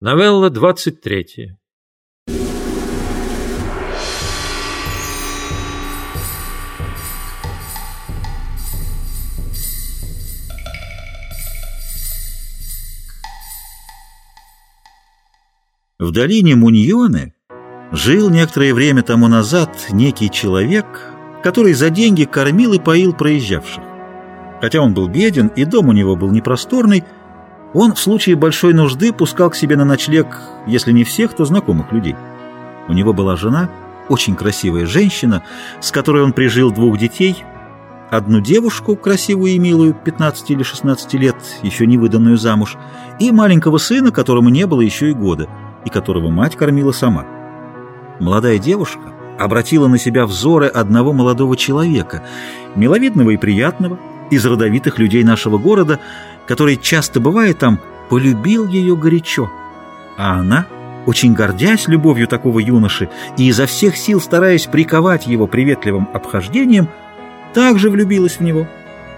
Новелла 23. В долине Муньоны жил некоторое время тому назад некий человек, который за деньги кормил и поил проезжавших. Хотя он был беден и дом у него был непросторный, он в случае большой нужды пускал к себе на ночлег, если не всех, то знакомых людей. У него была жена, очень красивая женщина, с которой он прижил двух детей, одну девушку, красивую и милую, 15 или 16 лет, еще не выданную замуж, и маленького сына, которому не было еще и года, и которого мать кормила сама. Молодая девушка обратила на себя взоры одного молодого человека, миловидного и приятного, из родовитых людей нашего города, который часто бывает там, полюбил ее горячо. А она, очень гордясь любовью такого юноши и изо всех сил стараясь приковать его приветливым обхождением, также влюбилась в него.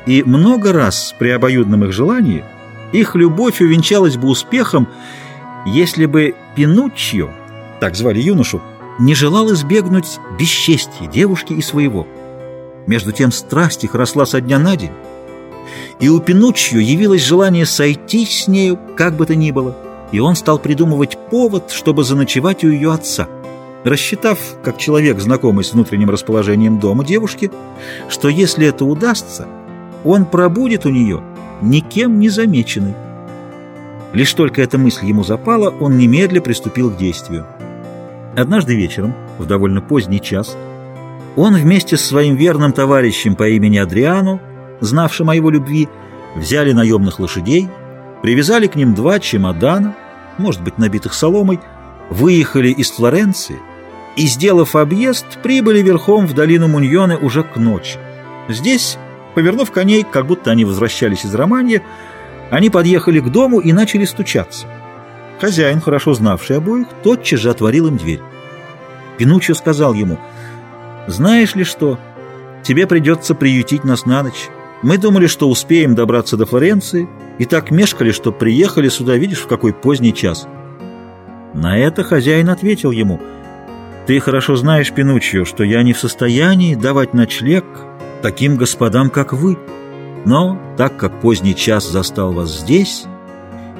И много раз при обоюдном их желании их любовь увенчалась бы успехом, если бы Пинуччио, так звали юношу, не желал избегнуть бесчестия девушки и своего. Между тем страсть их росла со дня на день, и у Пинуччио явилось желание сойтись с нею, как бы то ни было, и он стал придумывать повод, чтобы заночевать у ее отца. Рассчитав, как человек, знакомый с внутренним расположением дома девушки, что если это удастся, он пробудет у нее никем не замеченный. Лишь только эта мысль ему запала, он немедля приступил к действию. Однажды вечером, в довольно поздний час, он вместе с своим верным товарищем по имени Адриану, знавшим о его любви, взяли наемных лошадей, привязали к ним два чемодана, может быть, набитых соломой, выехали из Флоренции и, сделав объезд, прибыли верхом в долину Муньоне уже к ночи. Здесь, повернув коней, как будто они возвращались из Романья, они подъехали к дому и начали стучаться. Хозяин, хорошо знавший обоих, тотчас же отворил им дверь. Пинуччо сказал ему, «Знаешь ли что? Тебе придется приютить нас на ночь. Мы думали, что успеем добраться до Флоренции, и так мешкали, что приехали сюда, видишь, в какой поздний час». На это хозяин ответил ему, «Ты хорошо знаешь, Пинуччо, что я не в состоянии давать ночлег таким господам, как вы». Но, так как поздний час застал вас здесь,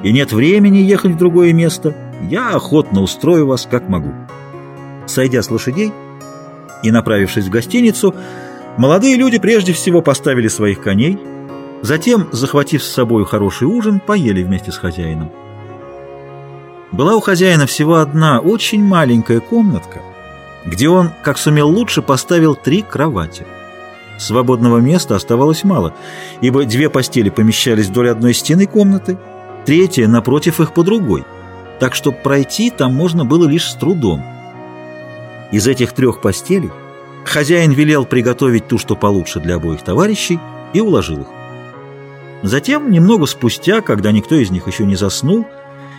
и нет времени ехать в другое место, я охотно устрою вас, как могу. Сойдя с лошадей и направившись в гостиницу, молодые люди прежде всего поставили своих коней, затем, захватив с собой хороший ужин, поели вместе с хозяином. Была у хозяина всего одна очень маленькая комнатка, где он, как сумел лучше, поставил три кровати – Свободного места оставалось мало, ибо две постели помещались вдоль одной стены комнаты, третья напротив их по другой, так что пройти там можно было лишь с трудом. Из этих трех постелей хозяин велел приготовить ту, что получше для обоих товарищей, и уложил их. Затем, немного спустя, когда никто из них еще не заснул,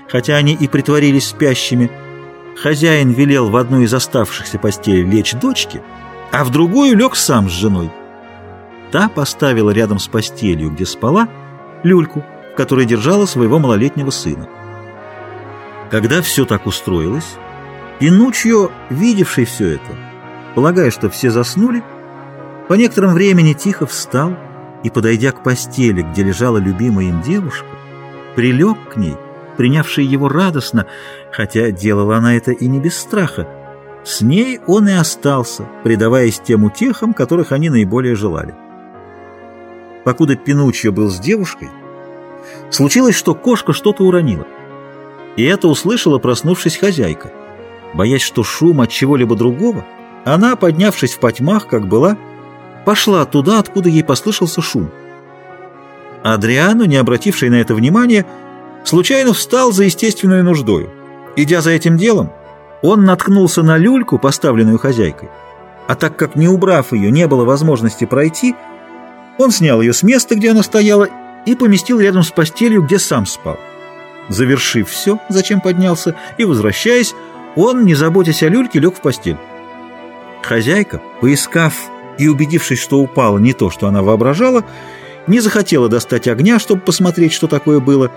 хотя они и притворились спящими, хозяин велел в одну из оставшихся постелей лечь дочке, а в другую лег сам с женой. Та поставила рядом с постелью, где спала, люльку, в которой держала своего малолетнего сына. Когда все так устроилось, Пинуччио, видевший все это, полагая, что все заснули, по некотором времени тихо встал и, подойдя к постели, где лежала любимая им девушка, прилег к ней, принявший его радостно, хотя делала она это и не без страха. С ней он и остался, предаваясь тем утехам, которых они наиболее желали. Покуда Пинуччио был с девушкой, случилось, что кошка что-то уронила. И это услышала, проснувшись хозяйка. Боясь, что шум от чего-либо другого, она, поднявшись в потьмах, как была, пошла туда, откуда ей послышался шум. Адриану, не обративший на это внимания, случайно встал за естественную нуждою. Идя за этим делом, он наткнулся на люльку, поставленную хозяйкой, а так как, не убрав ее, не было возможности пройти, он снял ее с места, где она стояла, и поместил рядом с постелью, где сам спал. Завершив все, зачем поднялся, и возвращаясь, он, не заботясь о люльке, лег в постель. Хозяйка, поискав и убедившись, что упало не то, что она воображала, не захотела достать огня, чтобы посмотреть, что такое было,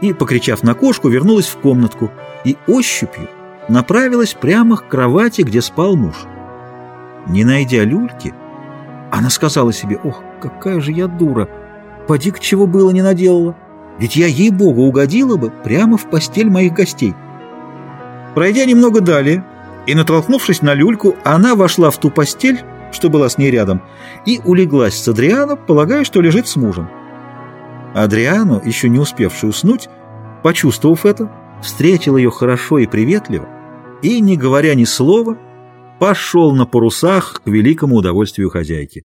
и, покричав на кошку, вернулась в комнатку, и ощупью направилась прямо к кровати, где спал муж. Не найдя люльки, она сказала себе, «Ох, какая же я дура! Поди к чего было не наделала! Ведь я, ей-богу, угодила бы прямо в постель моих гостей!» Пройдя немного далее и натолкнувшись на люльку, она вошла в ту постель, что была с ней рядом, и улеглась с Адрианом, полагая, что лежит с мужем. Адриану, еще не успевший уснуть, почувствовав это, встретил ее хорошо и приветливо, и, не говоря ни слова, пошел на парусах к великому удовольствию хозяйки.